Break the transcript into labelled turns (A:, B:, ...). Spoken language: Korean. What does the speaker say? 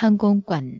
A: 항공권.